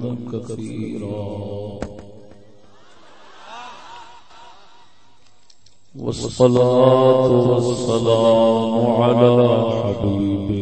حمدا كثيرا. والصلاة والسلام على حبيبه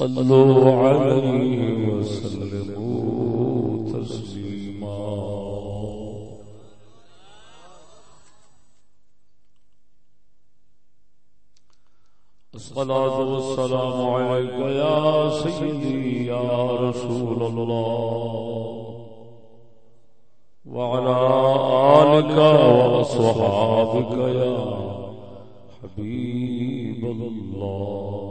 صلوا عليه وسلموا تسليما. الصلاة والسلام عليك يا سيدي يا رسول الله. وعلى آلك وأصحابك يا حبيب الله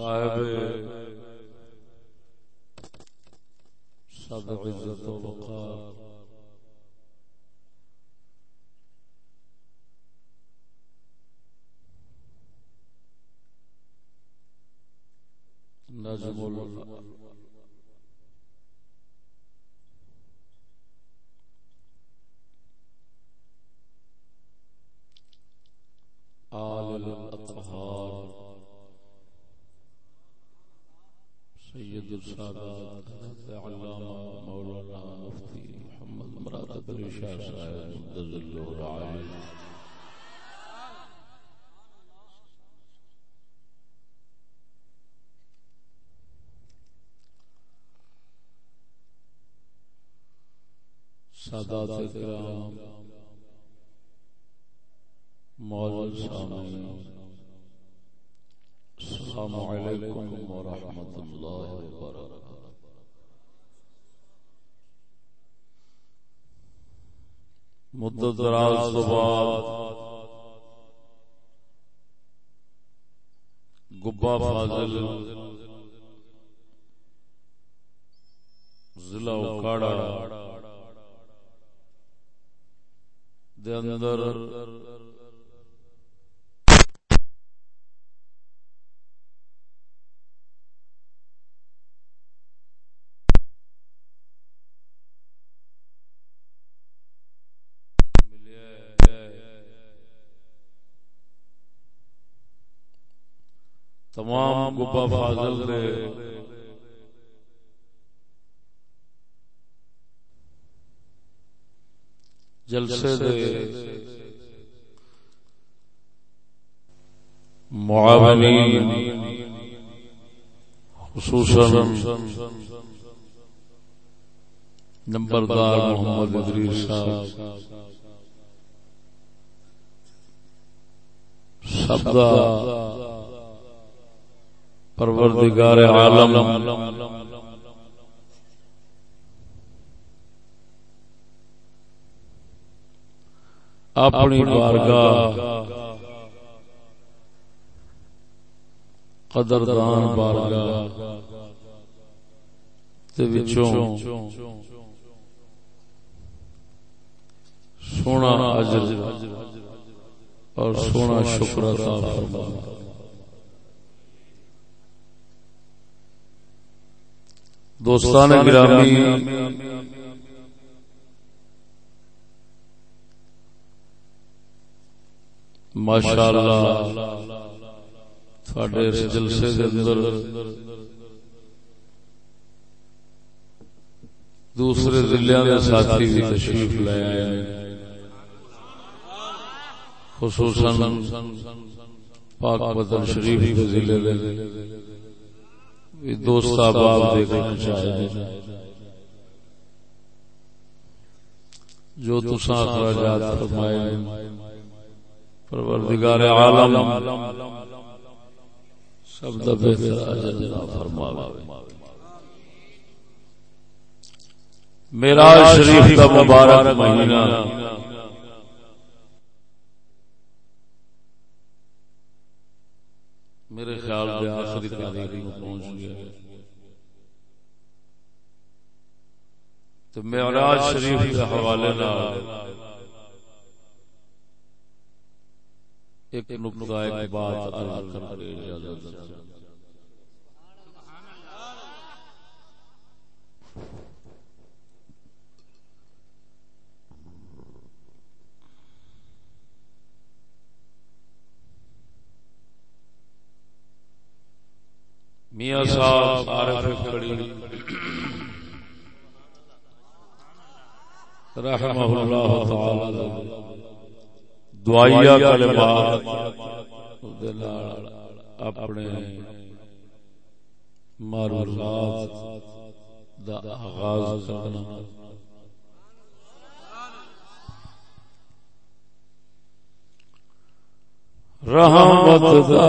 صاحب صد عزت و وقار نجم آل الأطهار سید السادات علامہ مولانا مفتی محمد مراد علی شاہ صاحب مدد اللہ علی سادات کرام مولانا سامعین۔ السلام علیکم ورحمۃ اللہ وبرکاتہ۔ مدت دراز تو بعد گبا فاضل۔ ضلع اکاڑا۔ دے اندر۔ تمام گبا فاضل دے۔ جلسے دے۔ معاونین خصوصا نمبردار محمد ادریس صاحب سب دا پروردگار عالم۔ اپنی بارگاہ قدردان بارگاہ سونا اجر اور سونا شکر عطا فرما دوستان گرامی ماشاء اللہ تھوڑے جلسے کے اندر دوسرے ضلع کے ساتھی بھی تشریف لے آئے خصوصاً پاک بدن شریف کے ضلع دوست احباب دیکھنا چاہے جو تسا اخراجات فرمائے پروردگار عالم، سب دا بہتر اجر فرماوے۔ میرا شریف کا مبارک مہینہ۔ میرے خیال میں آخری تاریخ میں پہنچ گیا۔ تو معراج شریف کے حوالے نال ایک نقطہ ایک بات عرض کر کے اجازت میاں صاحب عارف کڑی۔ رحمہ اللہ تعالی۔ دعائیا کلمات اپنے معروضات دا آغاز کرنا۔ رحمت دا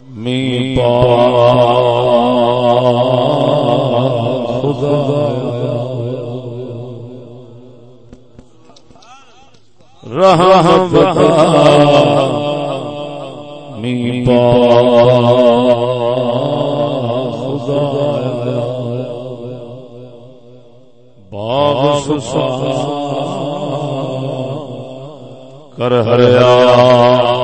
می پا خدا رہا می پا خدا باغ سسا کر ہریا۔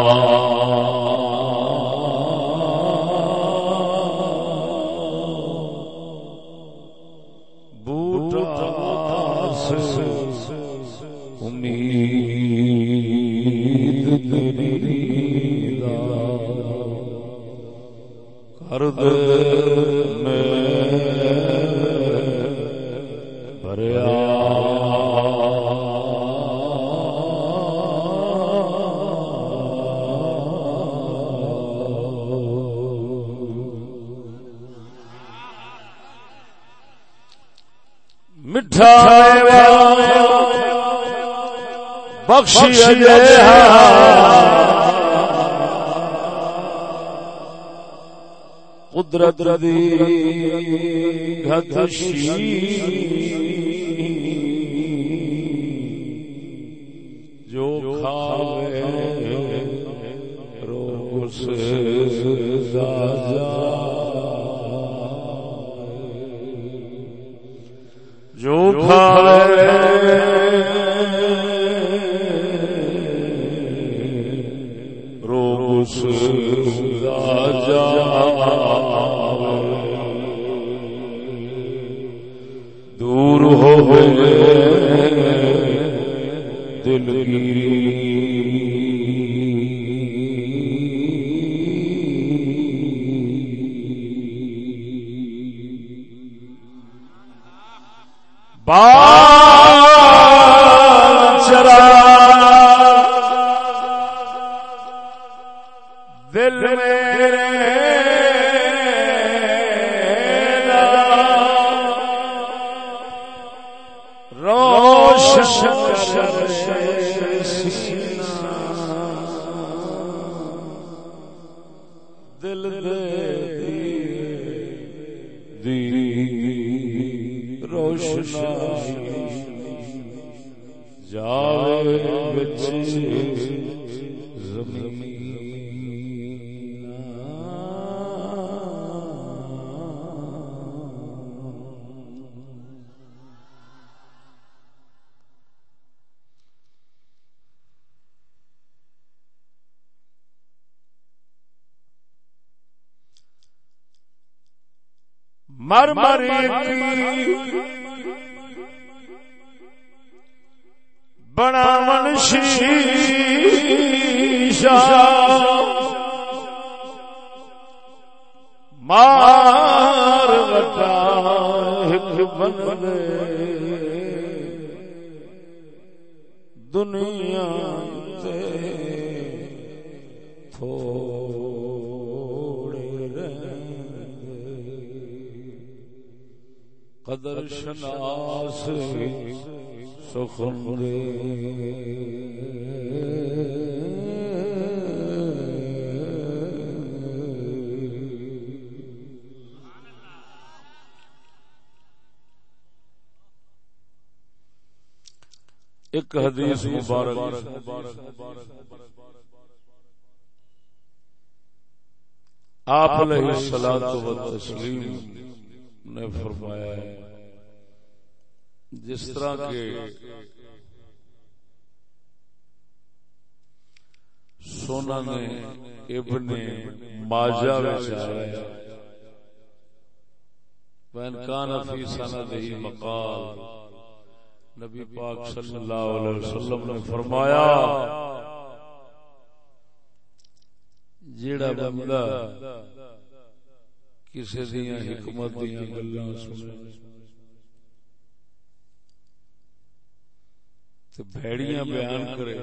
بخشی قدرت ردی گھتشی جو کھاوے سے جو کھاوے ہو دل با شر بن دنیا قدر شناس سخن دے۔ ایک حدیث مبارک۔ آپ علیہ الصلوۃ والتسلیم نے فرمایا ہے، جس طرح کے سونا نے ابن ماجہ بچایا وین کان فی سندہ مقال نبی پاک صلی اللہ علیہ وسلم نے فرمایا جیڑا بندہ کسی دیا حکمت دیا گلا بھڑیاں بیان کرے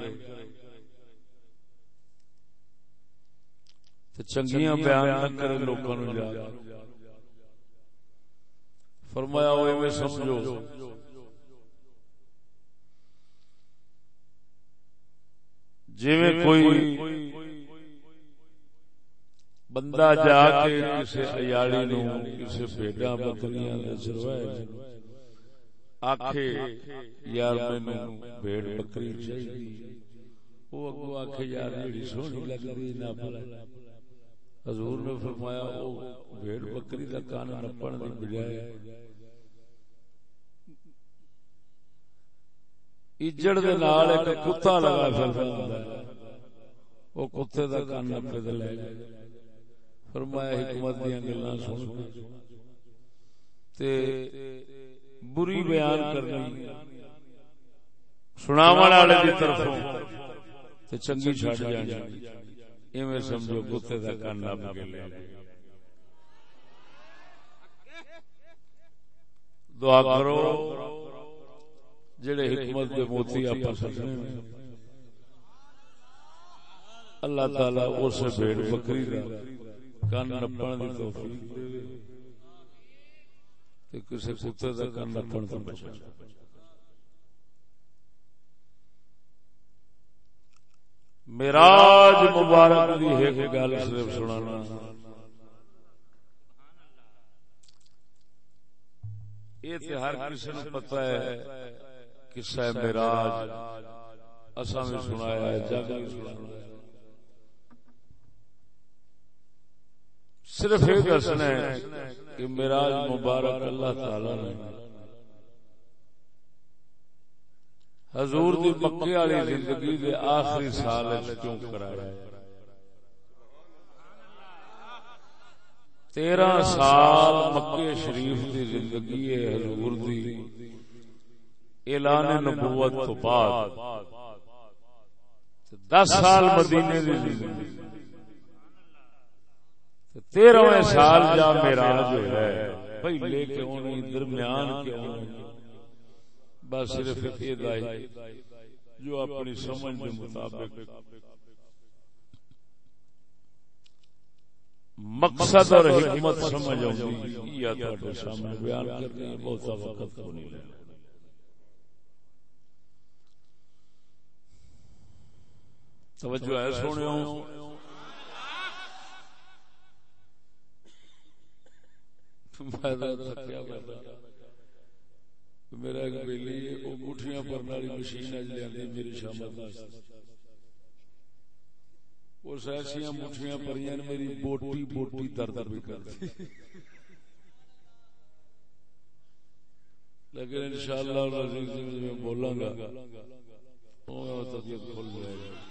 چنگیاں بیان نہ کرے لوگوں نے فرمایا ہوئے میں سمجھو میں کوئی بندہ جا کے کسی ایاڑی نو کسی بیٹا بکریاں دے چروائے آکھے یار مینوں بھیڑ بکری چاہیے وہ اگو آکھے یار میری سونی لگ رہی نہ بھلا حضور نے فرمایا او بھیڑ بکری دا کان نپن دی بجائے اجڑ دے نال ایک کتا لگا پھردا ہے او کتے دا کان نپے دے لے فرمایا حکمت دیا گلا سن تے بری بیان کرنی سناو والے دی طرفوں تے چنگی چھڈ جانی ایویں سمجھو کتے دا کان نپ کے لے دعا کرو جڑے حکمت دے موتی اپا سجنے اللہ تعالی اس بھیڑ بکری دا کن نپن دی توفیق دے۔ تے کسے کتے دا کن نپن تو بچا۔ میراج مبارک دی ایک گل صرف سنانا۔ یہ تے ہر کسی نے پتہ ہے۔ قصہ میراج اساں بھی سنایا ہے جگ بھی سنایا ہے۔ صرف یہ دسنا ہے کہ میراج مبارک اللہ تعالی نے حضور دی مکے والی زندگی دے آخری سال کیوں کرایا؟ تیرہ سال مکے شریف دی زندگی ہے حضور دی۔ اعلان نبوت تو بعد. دس سال مدینے دی. زندگی تیرہویں سال جا میرا جو ہے پہلے کیوں نہیں درمیان کیوں نہیں بس صرف یہ دائی. جو اپنی سمجھ کے مطابق مقصد اور حکمت سمجھ آؤں یا تو سامنے بیان کرنے ہیں بہت وقت کو نہیں لینا توجہ ہے سونے میرا ایک بیلی، وہ مٹھیاں پرن والی مشین اج جی، لیا میری شامت اس ایسا مٹھیاں پریاں میری بوٹی بوٹی درد بھی کر لیکن انشاءاللہ میں بولاں گا۔ طبیعت کھل جائے گا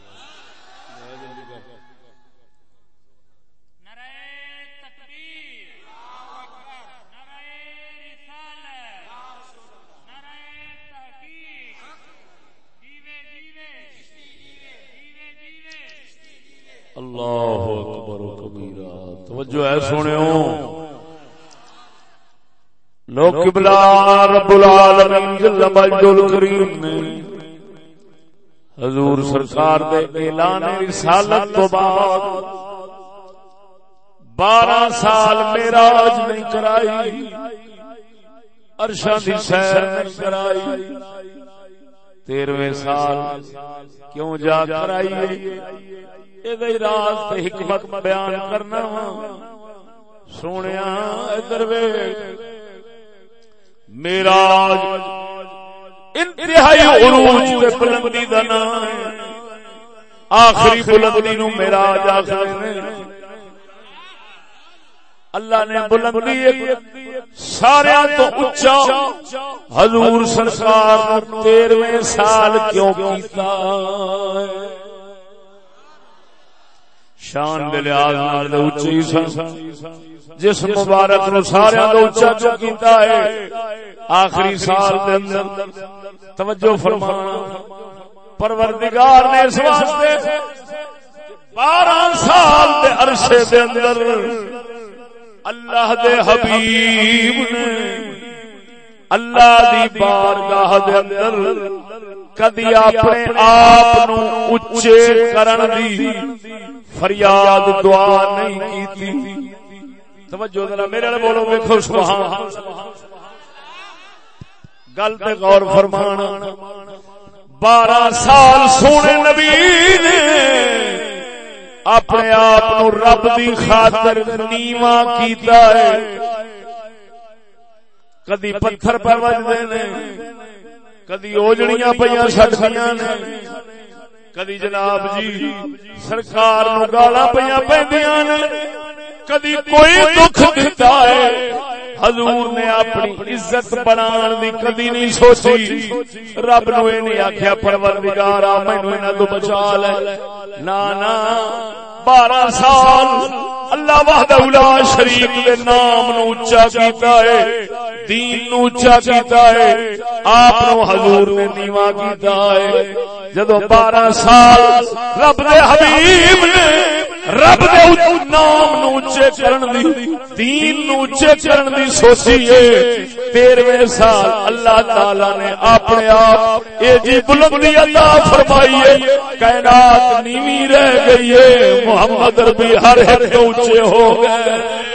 توجہ ہے سونے لو قبلہ رب العالمین جل مجد الکریم نے حضور سرکار دے اعلان رسالت تو بعد بارہ سال میراج نہیں کرائی عرشاں دی سیر نہیں کرائی۔ تیرویں سال کیوں جا کرائی راز حکمت بیان کرنا سونے ادھر میرا انتہائی عروج بلندی دا نام آخری بلندی نو میرا جا اللہ نے بلندی سارے تو اچا حضور سرکار تیرویں سال کیوں کیتا شان دے لحاظ نال اونچی سن۔ جس مبارک نو سارے تو اونچا جو کیتا ہے۔ آخری سال دے اندر توجہ فرمانا پروردگار نے اس واسطے بارہ سال دے عرصے دے اندر اللہ دے حبیب نے اللہ دی بارگاہ دے اندر کدی اپنے آپ نو اچے کرن دی فریاد دعا نہیں کیتی۔ توجہ ذرا میرے والے بولو دیکھو سبحان گل تے غور فرمانا۔ بارہ سال سونے نبی نے اپنے آپ رب دی خاطر نیوا کیتا ہے۔ کدی پتھر پہ وجدے نے کدی اوجڑیاں پہ سٹیاں نے کدی جناب جی سرکار نو گالا پہ پہ کدی کوئی دکھ دیتا ہے حضور نے اپنی عزت بنان دی کدی نہیں سوچی رب نو اے نہیں آکھیا پروردگار آ مینوں انہاں تو بچا لے نا نا بارہ سال اللہ وحدہ اولا شریف دے نام نو اونچا کیتا ہے، دین نو اونچا کیتا ہے، آپ نو حضور نے نیواں کیتا ہے۔ جدو بارہ سال رب دے حبیب نے رب دے نام نو اونچے کرن دی، دین نو اونچے کرن دی سوچی ہے۔ تیرویں سال اللہ تعالی نے اپنے آپ اے جی بلندی عطا فرمائی ہے۔ کائنات نیوی رہ گئی ہے۔ محمد ربی ہر ایک اونچے ہو گئے۔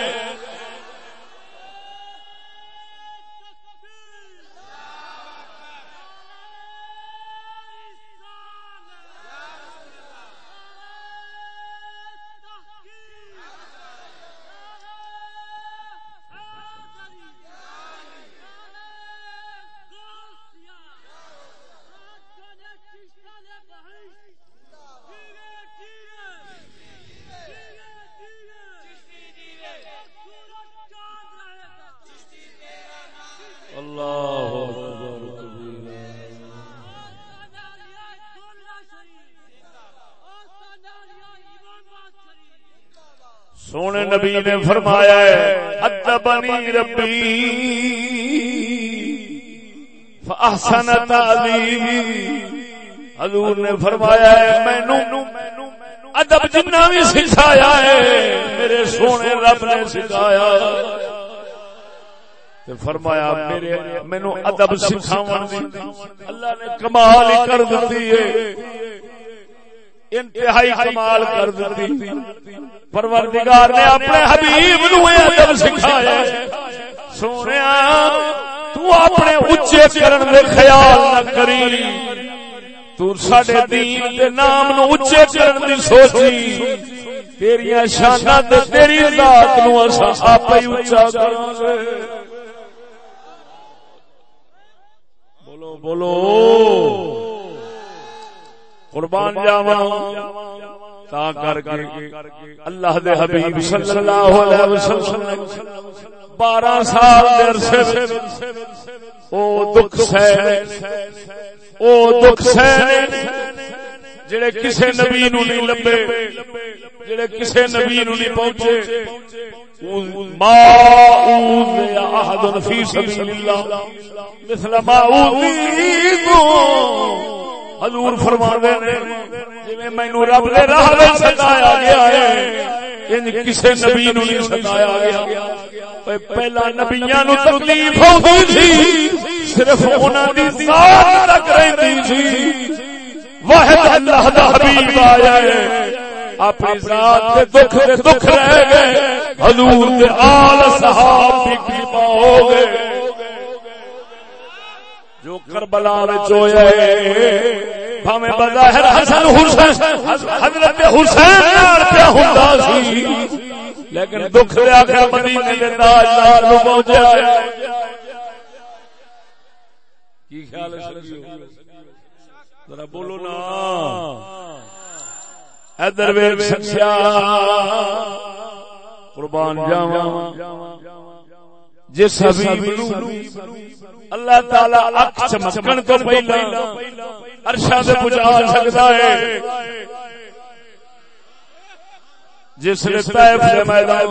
نبی نے فرمایا ہے، ادبنی ربی فاحسن تعذیبی حضور نے فرمایا ہے، مینوں ادب جنہ بھی سکھایا ہے، میرے سونے رب نے سکھایا۔ فرمایا، میرے مینو ادب سکھاون اللہ نے کمال کر دی انتہائی کمال کر دی پروردگار نے اپنے حبیب نو ادب سکھایا۔ سونے تو اپنے اچے کرن دے خیال نہ کری۔ تو ساڈے دین دے نام نو اچے کرن دی سوچی۔ تیریاں شاناں تے تیری ذات نو اساں آپ ہی اونچا کراں گے بولو۔ قربان جاوا تا کر کے اللہ دے حبیب صلی اللہ علیہ وسلم بارہ سال دے عرصے او دکھ سہے او دکھ سہے جڑے کسے نبی نو نہیں لبے جڑے کسے نبی نو نہیں پہنچے ما اوذ احد فی سبیل اللہ مثل ما اوذ حضور فرماندے نے جویں مینوں رب دے راہ وچ گیا ہے، ان کسے نبی نو نہیں ستایا گیا۔ پہلا نبیاں نو تکلیف ہوندی سی صرف انہاں دی ذات تک رہندی سی واحد اللہ دا حبیب آیا ہے، اپنی ذات دے دکھ دے دکھ رہ گئے، حضور دے آل صحاب بھی کریما ہو گئے۔ جو کربلا وچ ہوئے بھاویں بظاہر حسن حسین حضرت حسین نال پیا ہوندا سی۔ لیکن دکھ دے آخر مدینے دے تاجدار نو پہنچیا کی خیال ہے ذرا بولو نا۔ ادھر سکیا قربان جاوا جس حبیب اللہ تعالی اک چمکن تو پہلا عرشاں تے پہنچا سکتا ہے۔ جس نے طائف دے میدان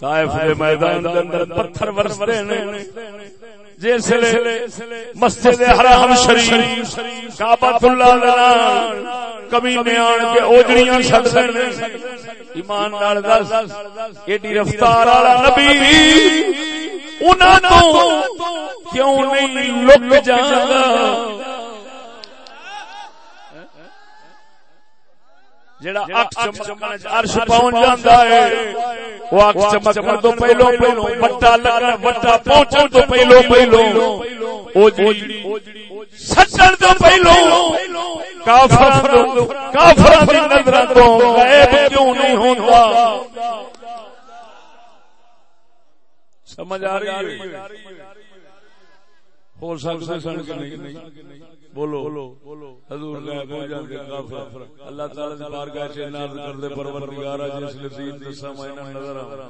طائف دے میدان دے اندر پتھر ورستے نے۔ جس مسجد حرام شریف کعبۃ اللہ لنا کبھی نے آن کے اوجڑیاں چھڈ دے ایمان نال دس، ایڈی رفتار والا نبی انہاں تو کیوں نہیں لک جاندا جڑا اک چمکن عرش پہنچ جاندا ہے، وہ اک چمکن تو پہلو پہلو، بٹا لگا بٹا پہنچن تو پہلو پہلو، او جی سچن تو پہلو کافر کافر دی نظر تو کیوں نہیں ہوندا؟ سمجھ آ رہی ہے؟ ہو سکتا سن کے نہیں بولو۔ حضور غائب ہو جاندے کافر۔ اللہ تعالی دی بارگاہ وچ ناز کردے پروردگار جس نے دین دسا میں نظر آ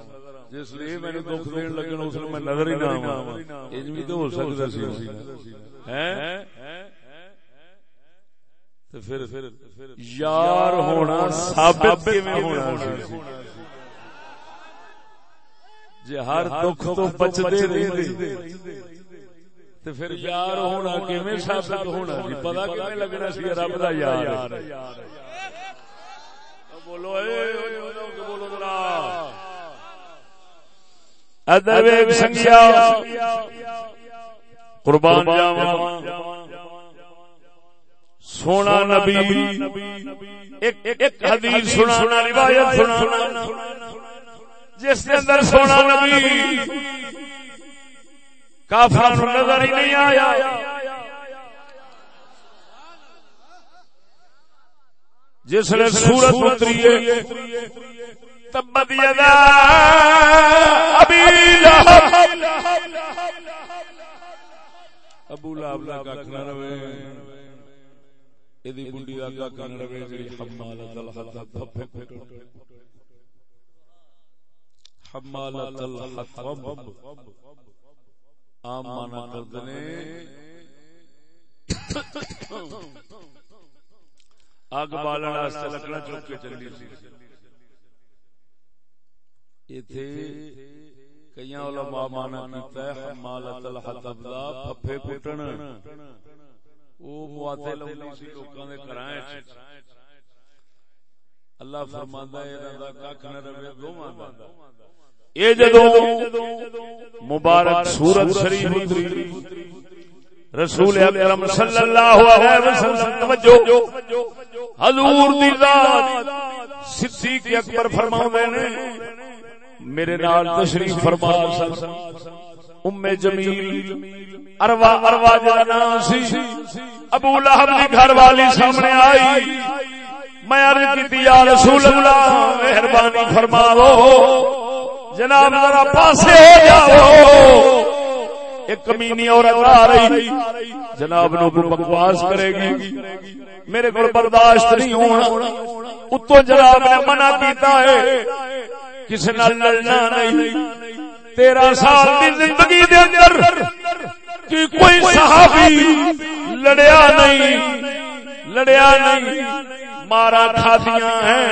جس لیے میں نے دکھ دین لگن اس میں نظر ہی نہ آواں۔ اج بھی تو ہو سکتا سی۔ ہیں؟ تے پھر یار ہونا ثابت کیویں ہونا سی؟ جے ہر دکھ تو بچدے رہندے۔ تے پھر یار ہونا کیویں ثابت ہونا سی؟ پتہ کیویں لگنا سی؟ رب دا یار۔ بولو اے بولو ذرا۔ ادب ایک سنگیا۔ قربان جاواں۔ سونا نبی۔ ایک ایک حدیث سنا روایت سنا جس کے اندر سونا نبی کافر نظر ہی نہیں آیا۔ جس نے سورت اتری ہے تبت یدا ابی لہب۔ ابو لہب لا کھ نہ رہے۔ ایدی بنڈی دا کا کن رہے، جڑی حمالت الحطب پھپے حمالت الحطب. عام مانا کردنے۔ اگ بالن واسطے لکڑا چوک کے چلی سی ایتھے کئی علماء مانا کیتا ہے حمالت الحطب دا پھپے کھٹن او مواتے لوندی سی لوکاں دے گھراں وچ۔ اللہ فرماندا ہے انہاں دا ککھ نہ رہے دوواں دا۔ اے جدوں مبارک سورت شریف اتری رسول اکرم صلی اللہ علیہ وسلم، توجہ، حضور دی ذات صدیق اکبر فرماوندے نے، میرے نال تشریف فرما۔ ام جمیل، اروا اروا جڑا نام سی، ابو لہب دی گھر والی سامنے آئی۔ میں عرض کیتی، یا رسول اللہ، مہربانی فرماؤ جناب ذرا پاسے ہو جاؤ۔ ایک کمینی عورت آ رہی، جناب نو بکواس کرے گی۔ میرے کو برداشت نہیں ہونا۔ اتو جناب نے منع کیتا ہے کسی نال لڑنا نہیں۔ تیرہ سال کی زندگی دے اندر کہ کوئی صحابی لڑیا نہیں۔ لڑیا نہیں، مارا کھادیاں ہیں،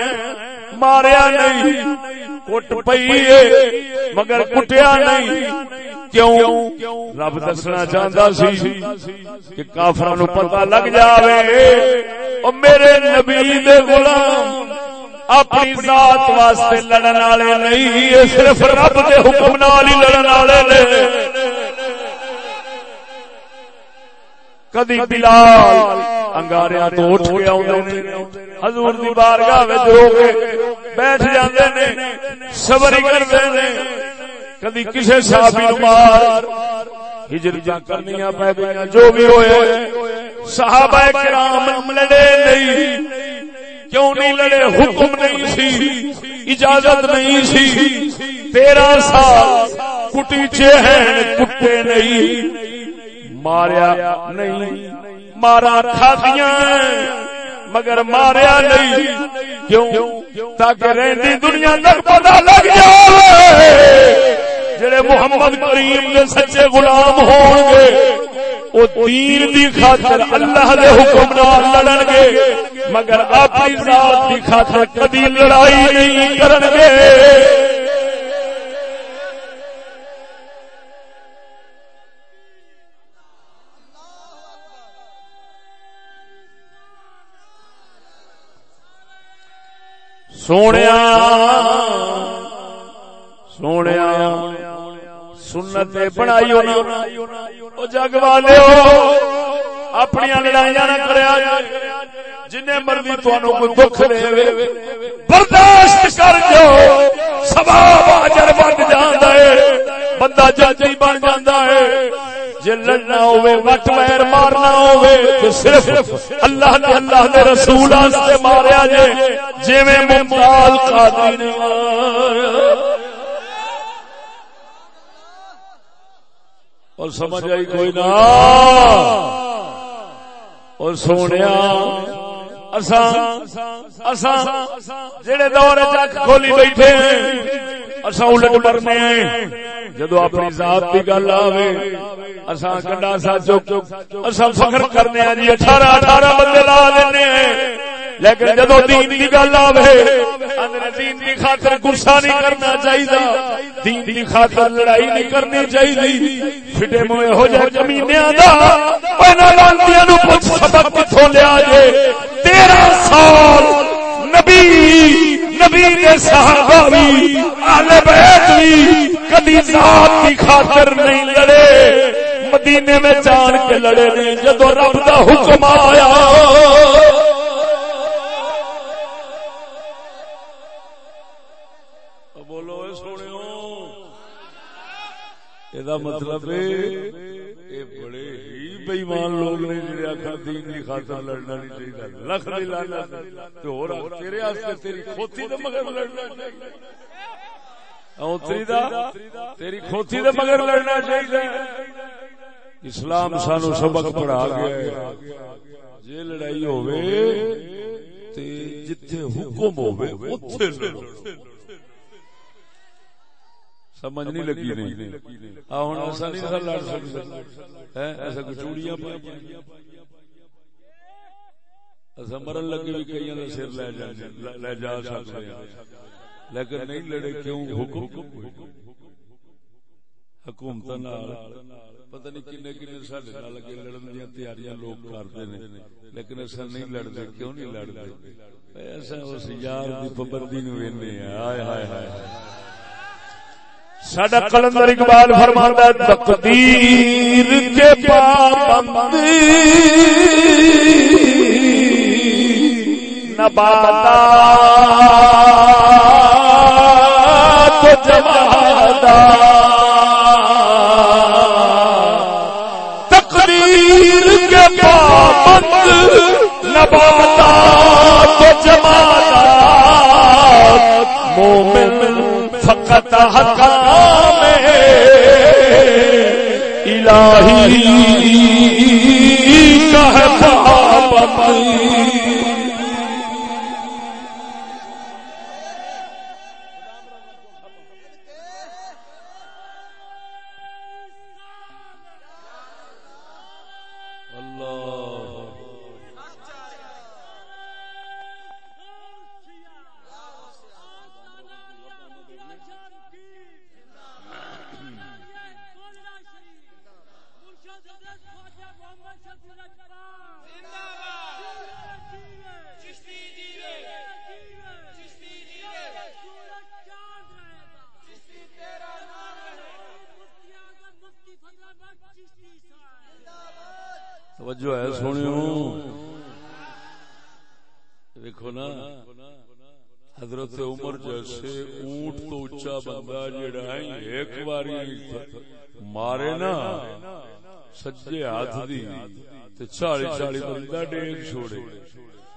ماریا نہیں، کٹ پئی مگر کٹیا نہیں۔ کیوں؟ رب دسنا چاہتا سی کہ کافر نو پتا لگ جائے اور میرے نبی دے غلام، اپنی ذات واسطے لڑن والے نہیں صرف رب دے حکم نال ہی لڑن والے نے۔ کدی بلال انگاریا تو اٹھ کے آدھے حضور دی بارگاہ کے بیٹھ جاندے نے صبر کرتے نے کدی کسی صحابی نو مار ہجرتاں کرنیاں پہ گئی جو بھی ہوئے صحابہ کرام لڑے نہیں کیوں نہیں لڑے حکم نہیں سی اجازت نہیں سی تیرہ سال کٹی چہن کٹے نہیں ماریا نہیں مارا کھادیاں مگر ماریا نہیں۔ کیوں؟ تاکہ رہتی دنیا تک پتا لگ جائے۔ جڑے محمد کریم دے سچے غلام ہون گے، او دین دی خاطر اللہ دے حکم نال لڑن گے، مگر اپنی ذات دی خاطر کبھی لڑائی نہیں کرن گے۔ سونے سونے سنت بنائی جگ والے اپنی لڑائیاں نہ کریا جن مرضی تمہیں دکھ دے برداشت کر جو سبا باجر بن جانا ہے بندہ جاجی بن جانا ہے جی لڑنا ہوے وٹ ویر مارنا ہوے تو صرف اللہ نے اللہ دے رسول ماریا جے جی ممتال قادری نے اور سمجھ آئی کوئی نہ؟ اور سونے جڑے دور چک کھولی بیٹھے اصا الٹ مرنے جدو اپنی ذات کی گل آئے اصا کنڈا سا چک اصا فخر کرنے جی اٹھارہ اٹھارہ بندے لا دینے لیکن جدو دین کی گل آئے دین کی خاطر گسا نہیں کرنا چاہیے دین کی خاطر لڑائی نہیں کرنی چاہیے فٹے موئے ہو جائے کمینیا سبق کتوں لیا جے تیرہ سال نبی نبی کے صحابہ بھی آل بیت بھی کبھی ذات کی خاطر نہیں لڑے۔ مدینے میں جان کے لڑے نے، جدو رب کا حکم آیا۔ مطلب بڑے ہی بےمان لوگ نے جڑے آخر دین کی خاطر لڑنا نہیں چاہیے لکھ نہیں لانا تیرے تیری کھوتی دے مگر لڑنا تیری کھوتی دے مگر لڑنا چاہیے اسلام سانو سبق پڑھا گیا جی لڑائی ہوے جتھے حکم ہوے سمجھ نہیں لگی نہیں ایسا نہیں سر لڑ سکتے ایسا چوڑیاں مرن لگے بھی کئی سر لے جا سکتے لیکن نہیں لڑے کیوں؟ حکم حکومت پتہ نہیں کنے کنے سڈے لگے لڑن دیا تیاریاں لوگ کرتے ہیں لیکن ایسا نہیں لڑتے کیوں نہیں لڑتے؟ ایسا اس یار کی پابندی نو ہائے ہائے ہائے سڈا کلندر اقبال فرماتا تقدیر کے پابند نباتا تو جمادا تقدیر کے پابند نباتا تو جمادا مومن فقط حکام الہی کا ہے توجہ ہے سنیو دیکھو نا، حضرت عمر جیسے اونٹ تو اچا بندہ جڑا ایک باری مارے نا، سجے ہاتھ دی چالی چالی بندہ ڈیگ چھوڑے۔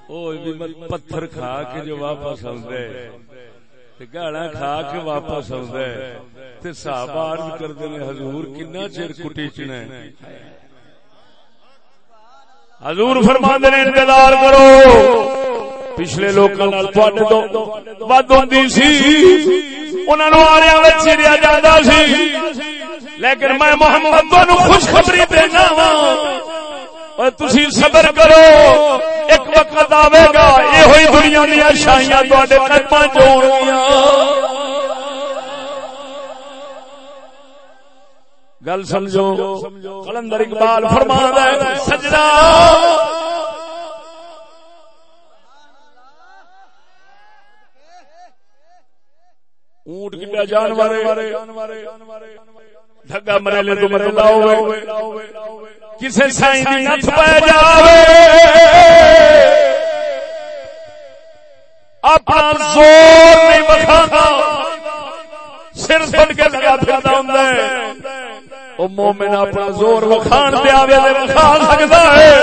وہ پتھر کھا کے جو واپس آدھے گالا کھا کے واپس آدھے صحابہ عرض کرتے ہیں حضور کنا چیر کٹیچنا حضور فرما نے انتظار کرو۔ پچھلے لوگ ود ہوں چریا جاتا سی۔ لیکن میں محمد خوشخبری دینا ہاں۔ وا تھی صبر کرو۔ ایک وقت آئے گا۔ یہ ہوئی دنیا دیا شاہیاں تے قدم چ گل سمجھو کلندر اقبال فرما سجنا اونٹ کٹا جانور ڈگا مرے تو مرلا کسی سائی نت پہ جاوے۔ اپنا زور نہیں بکھا سر سٹ کے لگا پھر ہوں مومن اپنا زور وکھان پہ آوے تے وکھا سکدا ہے۔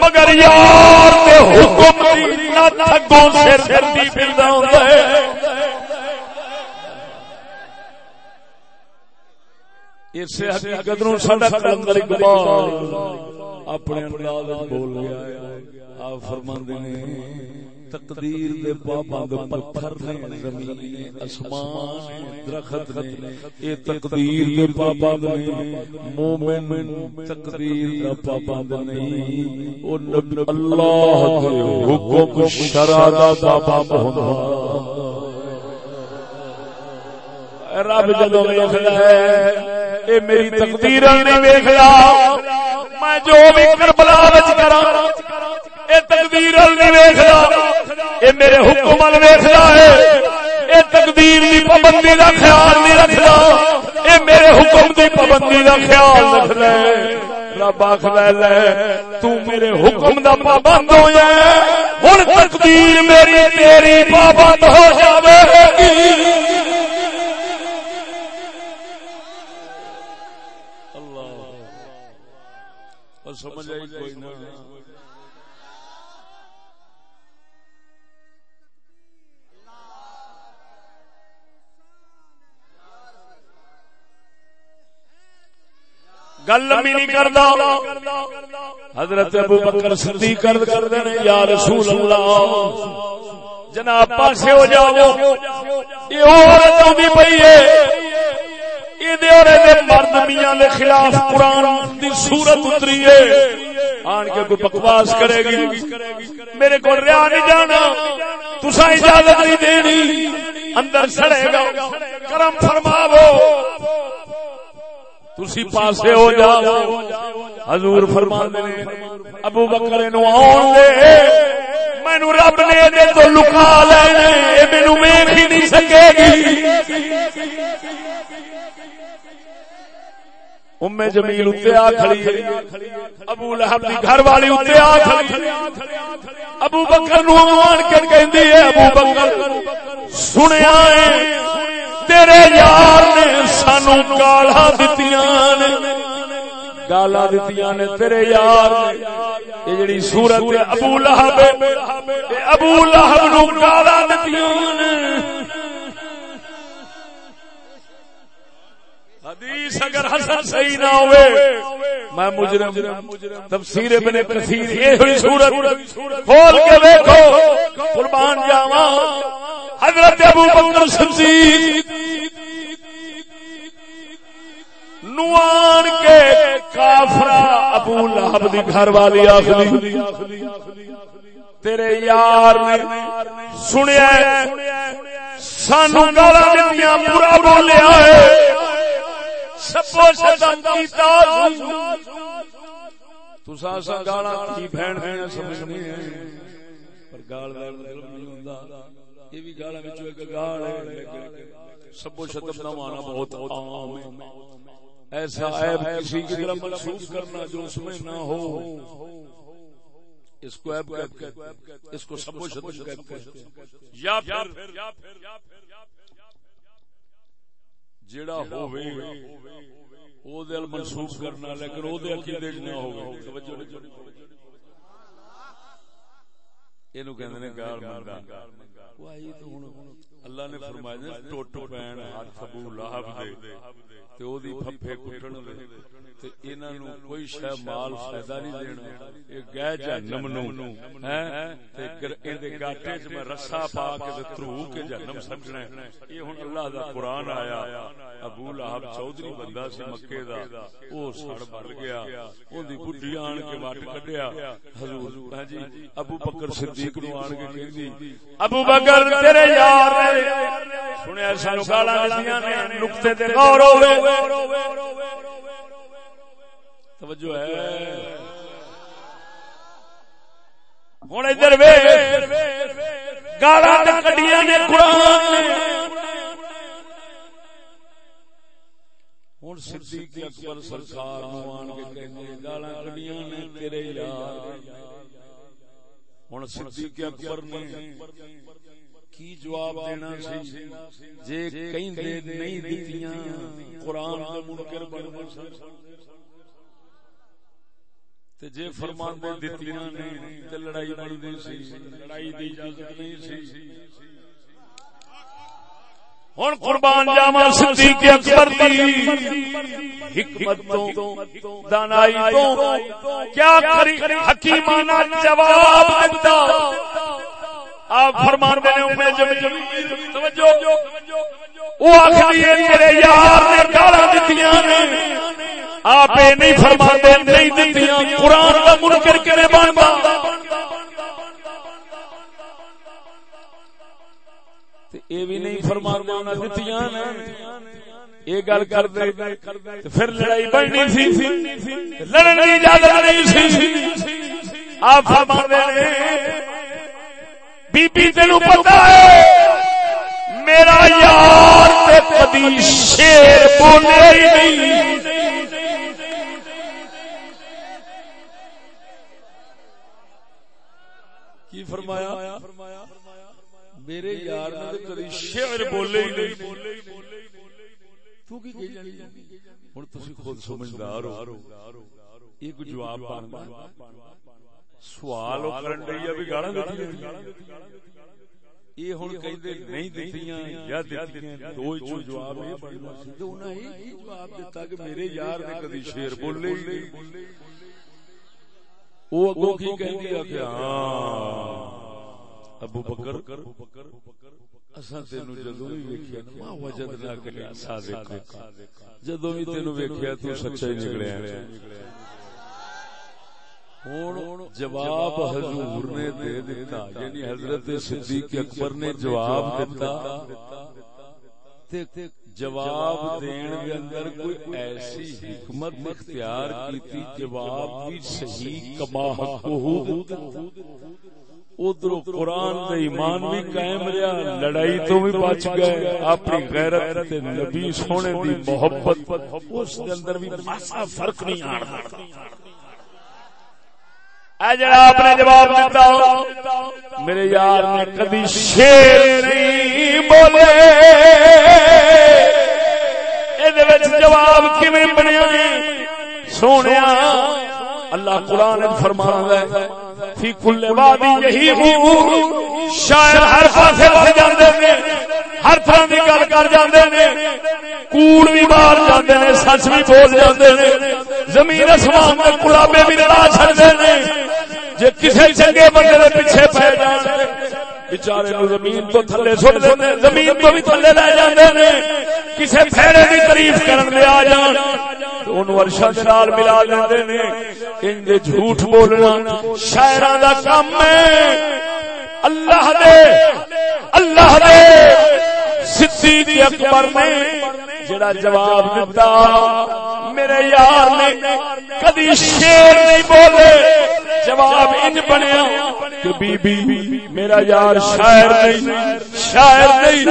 مگر یار دے حکم دی نہ تھگوں سر دردی پھردا ہوندا ہے۔ اس حقیقت نو ساڈا کلندر اقبال اپنے انداز بول گیا ہے۔ آپ فرماندے نے تقدیر دے پابند پتھر نے زمین اسمان درخت نے اے تقدیر دے پابند نے، مومن تقدیر دا پابند نہیں۔ او نبی اللہ دے حکم شرع دا پابند ہوندا۔ رب جدوں ویکھدا ہے، اے میری تقدیر نہیں ویکھدا، میں جو بھی کربلا وچ کراں، اے تقدیر نہیں ویکھدا۔ اے میرے حکم ال ویکھدا ہے۔ اے تقدیر دی پابندی دا خیال نہیں رکھدا۔ اے میرے حکم دی پابندی دا خیال رکھدا ہے رب آخدا لے، تو میرے حکم دا پابند ہویا ہن تقدیر میری تیری پابند ہو جاوے گی۔ سمجھ آئی کوئی نہ۔ گل لمبی نہیں کردا حضرت ابو بکر صدیق عرض کردے نے یا رسول اللہ، جناب پاسے ہو جاؤ۔ یہ عورت اوندی پئی ہے۔ یہ دے اور دے مرد میاں دے خلاف قرآن دی صورت اتری ہے۔ آن کے کوئی بکواس کرے گی۔ میرے کو ریا نہیں جانا۔ تسا اجازت نہیں دینی۔ اندر سڑے گا۔ کرم فرماو تسی پاسے ہو جا حضور فرما دے ابو بکر نو آن دے۔ مینو رب نے دے تو لکا لے۔ مینو ویکھ ہی نہیں سکے گی۔ ام جمیل آ کھڑی ابو لہب دی گھر والی اتنے آ کھڑی ابو بکر نو آن کے کہندی ہے ابو بکر سنیا ہے۔ تیرے یار نے سانو گالا دتیاں نے۔ گالا دتیاں نے تیرے یار یہ جڑی صورت ابو لہب ابو لہب نو گالا دتیاں نے۔ حدیث اگر حسن صحیح نہ ہوئے، میں مجرم، تفسیر ابن کثیر، یہ ہوئی صورت۔ کھول کے دیکھو، قربان جاواں۔ حضرت ابو بکر صدیق نوان کے کافرا ابو لہب دی گھر والی آخری تیرے یار نے سنیا سانو گالا دیا برا بولیا ہے۔ سبو شدم کیتا تسا سا گالا کی بہن ہے سمجھنے پر گال دا مطلب نہیں ہوندا۔ یہ بھی گالا وچوں ایک گال ہے۔ سبو شدم دا معنی بہت عام ہے۔ ایسا عیب کسی کی طرف منسوخ کرنا جو اس میں نہ ہو۔ اس کو عیب کہتے ہیں۔ اس کو سبو شدم کہتے ہیں۔ یا پھر جیڑا ہوئے او دل منسوخ کرنا، لیکن او دے عقیدے نہ ہوگا توجہ نہیں۔ اینو کہندے نے گال مندا ਆਈ ਤੇ ਹੁਣ اللہ نے فرمایا ٹوٹ پین ہاتھ ابو لہب دے تے او دی پھپھے کٹن دے تے انہاں نو کوئی شے مال فائدہ نہیں دینا۔ اے گئے جہنم نو۔ ہیں؟ تے ان دے گاٹے وچ میں رسا پا کے تے ترو کے جہنم سمجھنا ہے۔ یہ ہن اللہ دا قرآن آیا۔ ابو لہب چوہدری بندہ سی مکے دا۔ او سڑ بل گیا۔ اون دی بڈھی آن کے وٹ کڈیا۔ حضور ہاں جی ابو بکر صدیق نو آن کے کہندی، ابو بکر تیرے یار سنیا سانو گالاں دسیاں نے نقطے تے غور ہوے توجہ ہے ہوں ادھر گالا کڈیاں نے قرآن ہوں صدیق اکبر سرکار آن کے کہنے گالا کڈیاں نے تیرے یار ہوں صدیق اکبر نے کی جواب دینا سی؟ جے کہیں دے نہیں دیتیاں، قرآن دا منکر بن تے جے فرمان دے دتیاں نے تے لڑائی بن دی سی، لڑائی دی اجازت نہیں سی۔ ہن قربان جاواں صدیق اکبر دی حکمت تو دانائی تو کیا کری؟ حکیمانہ جواب دیتا آپ فرمان دے نے اپنے جب وہ آخری میرے یار نے گالاں دتیاں نے آپ نہیں فرما دے نہیں دتیاں قرآن کا منکر کرے بنتا یہ بھی نہیں فرما دے دتیاں نے یہ گل کر دے پھر لڑائی بڑھنی سی لڑن کی اجازت نہیں سی آپ فرما دے بی بی تینو پتا ہے۔ میرا یار کبھی شیر بولے ہی نہیں۔ کی فرمایا؟ میرے یار نے کبھی شیر بولے ہی نہیں۔ تو کی کہی جانی؟ ہن تسی خود سمجھدار ہو۔ ایک جواب بندا سوال او کرن گالاں یہ ہن کہندے نہیں دتیاں یا دتیاں دو جواب یہ بننا سی تے انہاں ہی جواب دیتا کہ میرے یار نے کبھی شیر بولے ہی نہیں اگوں کی کہندی ہے کہ ہاں ابو بکر اساں تینو جدوں بھی ویکھیا ما وجدنا کہ صادق جدوں بھی تینو ویکھیا تو سچا ہی نکلیا ہوں۔ جواب حضور نے دے دیتا یعنی حضرت صدیق اکبر نے جواب دیتا جواب دین دے اندر کوئی ایسی حکمت اختیار کی جواب بھی صحیح کما ادھر قرآن دے ایمان بھی قائم رہا لڑائی تو بھی بچ گئے اپنی غیرت تے نبی سونے دی محبت اس دے اندر بھی ماسا فرق نہیں آنا اے جڑا آپ نے جواب دیتا میرے یار نے کبھی شیر نہیں بولے۔ جواب کیویں بنیا سونے اللہ قرآن فرما ہے فی کل وادی یہی ہوں شاعر ہر پاسے بڑھ جاندے نے، ہر طرح دی گل کر جاندے نے، کوڑ بھی مار جاندے نے، سچ بھی بول جاندے نے۔ زمین اسمان میں کلابے بھی لڑا چھڑدے نے۔ جے کسے چنگے بندے دے پیچھے پے جان بچارے نو زمین تو تھلے سٹ دے زمین تو بھی تھلے لے جاندے نے کسے پھیڑے دی تعریف کرن دے آ جان اون ورشا دے نال ملا لیندے نے۔ ان دے جھوٹ بولنا شاعراں دا کام ہے۔ اللہ دے اللہ دے۔ صدیق اکبر نے جڑا جواب دیتا میرے یار نے کدی شیر نہیں بولے۔ جواب ان بنیا کہ بی بی، میرا یار شاعر نہیں شاعر نہیں،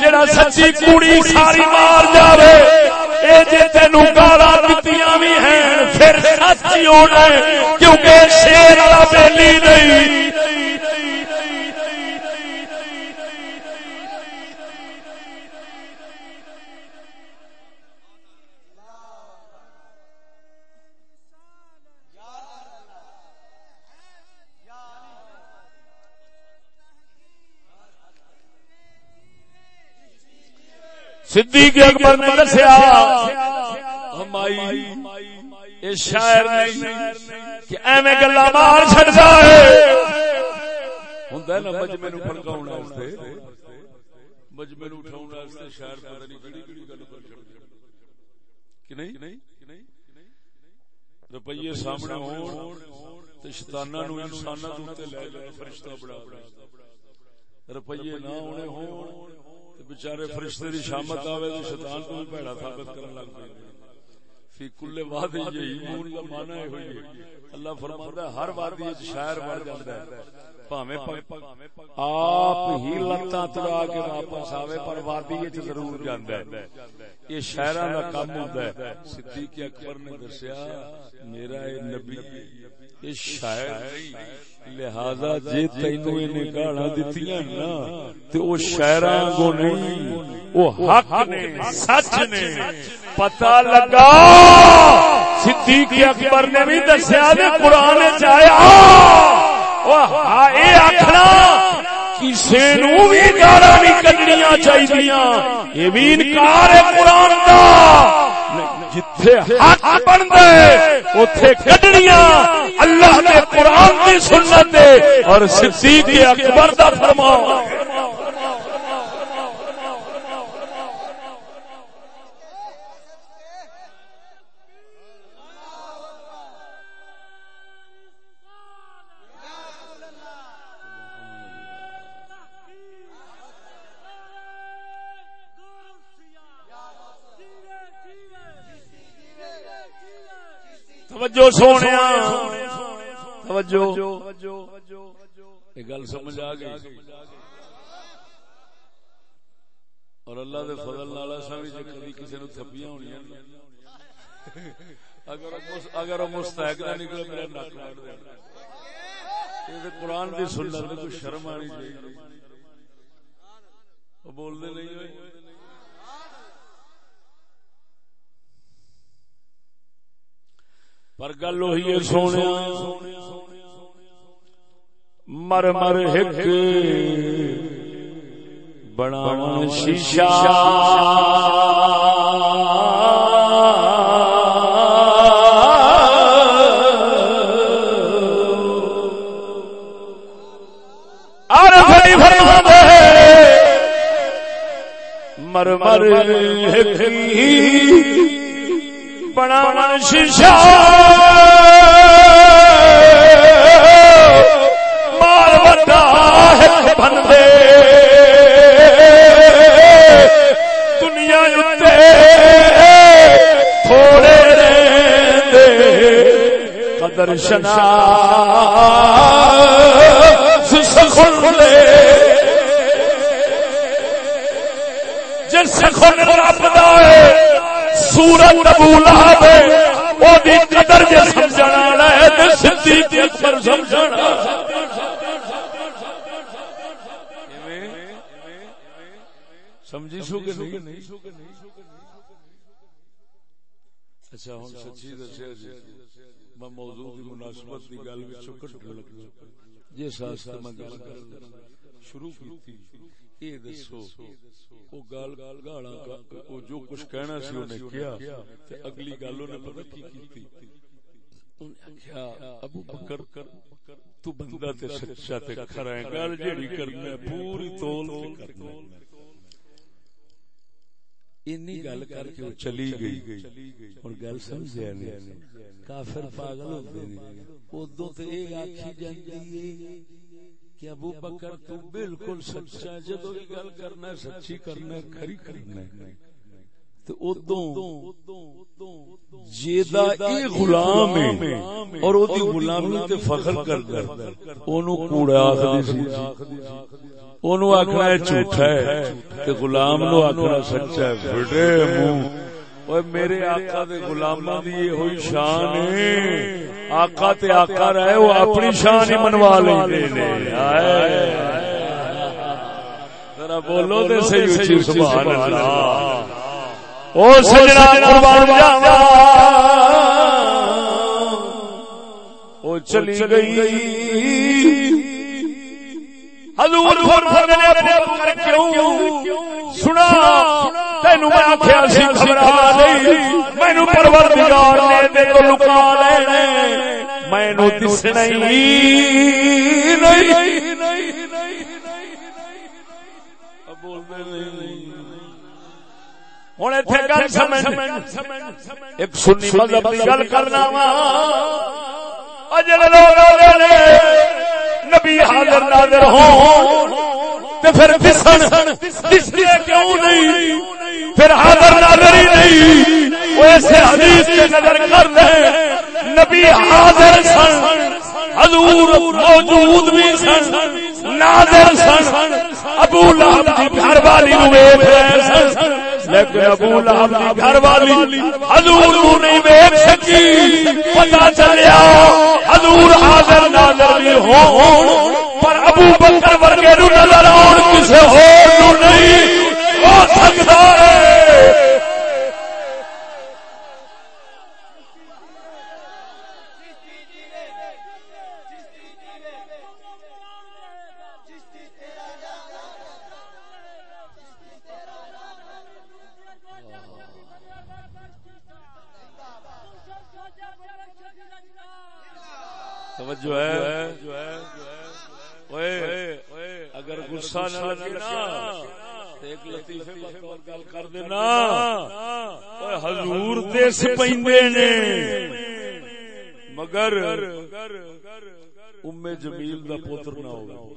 جڑا سچی کوڑی ساری مار جاوے۔ اے جے تینو گالا دتیاں وی ہیں، پھر سچ ہی ہونا ہے، کیونکہ شیر والا بیلی نہیں۔ صدیق اکبر نے دسیا، ہمائی، یہ شاعر نہیں کہ ایویں گلا مار چڑتا ہے ہوں نا مجمے نو پڑکاؤ مجمے نو شاعر پتہ نہیں گل کر کہ نہیں؟ روپیے سامنے ہون شتانہ نو انسانہ لے جائے فرشتہ روپیے نہ ہونے ہون۔ بچارے فرشتے دی شامت آوے تو شیطان کو بھی بھڑا ثابت کرن لگ پے فی کل وادی یہون کا معنی ہے ہوئی اللہ فرماتا ہے، ہر وادی وچ شاعر بڑھ جاندا ہے۔ پاویں آپ ہی لتاں تڑا کے واپس آوے، پر وادی وچ ضرور جاندا ہے۔ یہ شاعراں دا کام ہوندا ہے۔ صدیق اکبر نے دسیا، میرا اے نبی شاعر لہذا جی تینو گالا دتی نا تو وہ شاعراں کو نہیں وہ حق نے سچ نے پتا لگا۔ صدیق اکبر نے بھی دسیا قرآن چایا آخنا کسی نو بھی نہیں بھی انکار ہے قرآن کا جتھے حق بنتا ہے اوتھے کڈنیاں اللہ دے قران دی سنت اور صدیق اکبر دا فرمان۔ توجہ سونے توجہ۔ گل سمجھ آ گئی۔ اور اللہ دے فضل نال اساں وی کبھی کسی نو تھپیاں ہونیاں اگر اگر مستحق نہ نکلے میرا نک کاٹ دے۔ یہ قرآن دی سنت کوئی شرم آنی چاہیے۔ وہ بول دے نہیں ہوئے۔ پر گل وہی سونے مر مر ہک بنا شیشا مر مر بنا شیشا مال بڑا بن دے دنیا تھوڑے قدر شنا لے جس خن رب دے سورت ابو لہب او دی قدر جے سمجھنا ہے تے صدیق اکبر سمجھنا سمجھی سو کہ نہیں؟ اچھا ہن سچی دسیا جی۔ میں موضوع دی مناسبت دی گل وچ چکٹ لگ جس واسطے میں گل شروع کی یہ دسو وہ گال گال گالا وہ جو کچھ کہنا سی انہیں کیا۔ تے اگلی گل انہیں پتہ کی کی ابو بکر، تو بندہ تے سچا تے کھرا ہے۔ گل جیڑی کرنا ہے، پوری تول تے کرنا ہے۔ اینی گل کر کے چلی گئی۔ اور گل سمجھیا نہیں۔ کافر پاگل ہوندے نے۔ اودوں تے اے آکھی جاندی ہے۔ کہ ابو بکر تو بالکل سچا ہے۔ جدو بھی گل کرنا ہے، سچی کرنا ہے، کھری کرنا ہے۔ تو ادوں جیدا غلام ہے اور غلامی تے فخر کردا ہے۔ اونوں کوڑا آکھدی سی جی۔ اونوں آکھنا ہے جھوٹا ہے۔ تے غلام نو آکھنا سچا ہے۔ بڑے منہ اوے میرے آقا دے غلاماں دی یہ ہوئی شان ہے آقا تے آقا رہے وہ اپنی شان ہی منوا لیندے نے ذرا بولو تے صحیح اچھی سبحان اللہ او سجنا قربان جاواں او چلی گئی حضور فرمانے اپنے بکر کیوں سنا تینو میں آخیا سی گھبرا نہیں۔ مینو پروردگار نے دے تو لکا لینا مینو دسنا ہی نہیں۔ ہوں اتنے گل سمجھ۔ ایک سنی مذہب کی گل کرنا وا۔ لوگ نبی حاضر ناظر ہوں۔ تو پھر دسن دس کیوں نہیں؟ پھر حاضر ناظر ہی نہیں؟ وہ ایسے حدیث کے نظر کر دے نبی حاضر سن، حضور موجود بھی سن، ناظر سن، ابو لہب کی گھر والی نو ویکھ رہے سن۔ لیکن ابو لہب کی گھر والی حضور نو نہیں دیکھ سکی۔ پتہ چلیا، حضور حاضر ناظر بھی ہون، پر ابو بکر ورگے نو نظر آن، کسے ہور نو نہیں۔ ہو سکتا ہے۔ توجہ ہے اگر غصہ نہ لگے نا، ایک لطیفے بطور گل کر دینا۔ حضور دس پیندے نے۔ مگر ام جمیل دا پوتر نہ ہو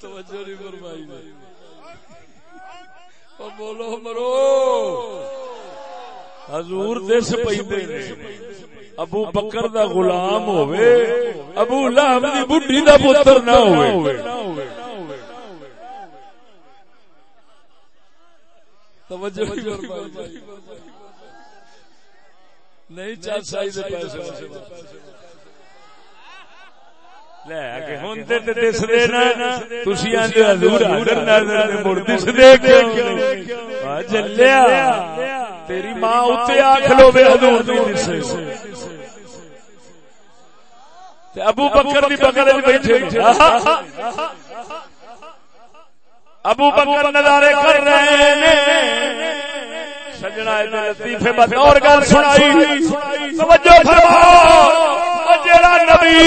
توجہ نہیں فرمائی بولو، مرو۔ حضور دس پیندے نے۔ ابو بکر دا غلام ہوئے، ابو لہب دی بڈھی دا پتر نہ ہوئے۔ توجہ نہیں چل سائی دے پیسے۔ لے کے ہن تے دس دے نا۔ تسی آندے حضور حاضر ناظر نے مڑ دس دے کیوں جلیا۔ تیری ماں اتنے آ کھلو بے حضور نہیں دسے۔ ابو بکر بھی بغل بیٹھے۔ ابو بکر نظارے کر رہے ہیں۔ سجنا لطیفے بات۔ اور گل سنائی۔ توجہ فرماؤ۔ جڑا نبی۔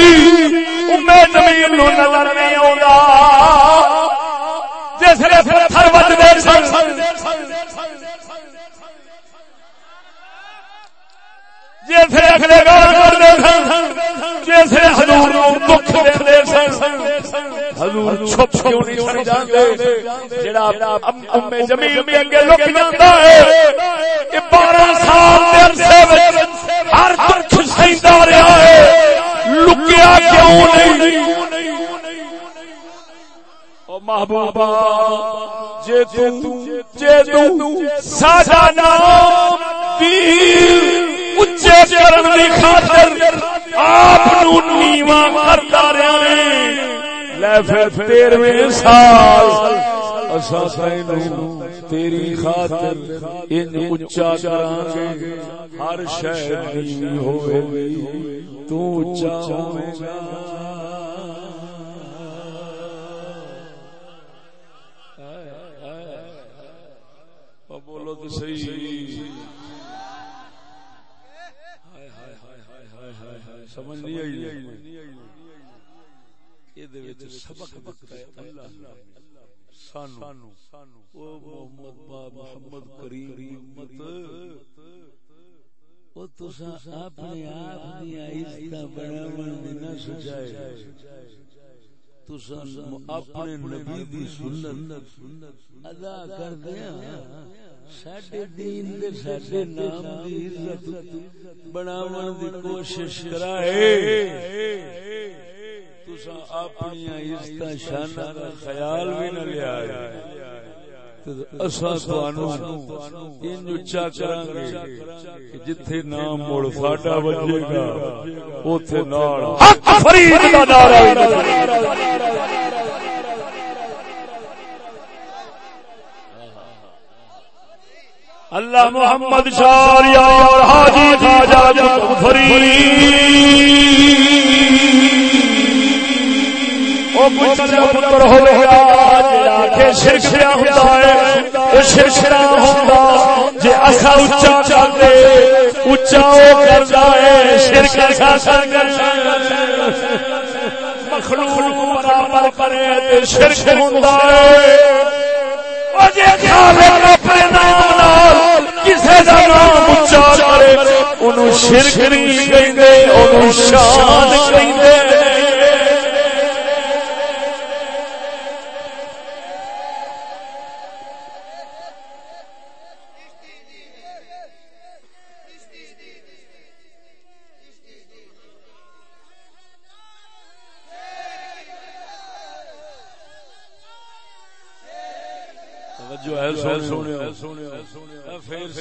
امے نو نظر نہیں آوندا۔ جس نے پتھر ود دے سن۔ جیسے اگلے گال کرتے سن جیسے حضور دکھ دے سن، حضور چھپ کیوں نہیں سن جاندے؟ جڑا ام جمیل اگے لک جاندا ہے 12 سال دے عرصے وچ ہر دکھ سہندا رہیا ہے، لکیا کیوں نہیں؟ محبوبا، جے تو جے تو ساڈا نام پیر اچے کرن دی خاطر آپ نو نیواں کرتا رہیا لے پھر 13ویں سال تیری خاطر ان اچا گے۔ ہر شہر تو اچا گا۔ بولو تو صحیح۔ سمجھ نہیں آئی یہ سبق اللہ محمد محمد کریم اپنے آپ سجائے۔ اپنے نبی دی سنت ادا کر ساڈے دین دے ساڈے نام دی عزت بناون دی کوشش کرائے اپنی عزت شان کا خیال بھی نہ لیا جتھے نام مڑ ساڈا بجے گا اوتھے اللہ محمد شاریا اور حاجی خواجہ فرید پتر جی شرک ہوتا ہے جی اصا اچا چلتے اچا وہ کرتا ہے، شرک مخلوق برابر کرے شرک ہے۔ جی نام اچا کرے ان شرک نہیں کہیں شان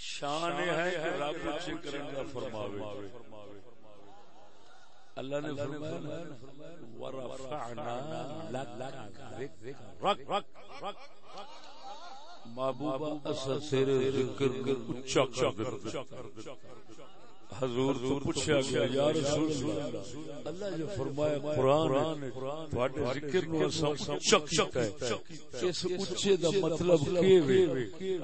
شان ہے کہ رب کرن کا فرماوے۔ اللہ نے فرمایا ورفعنا لك رک محبوبہ اثر تیرے ذکر کو اچھا کر حضور تو پوچھا گیا یا رسول اللہ اللہ جو فرمایا قرآن تواڈے ذکر نو اساں چک چک ہے اس اونچے دا مطلب کی وے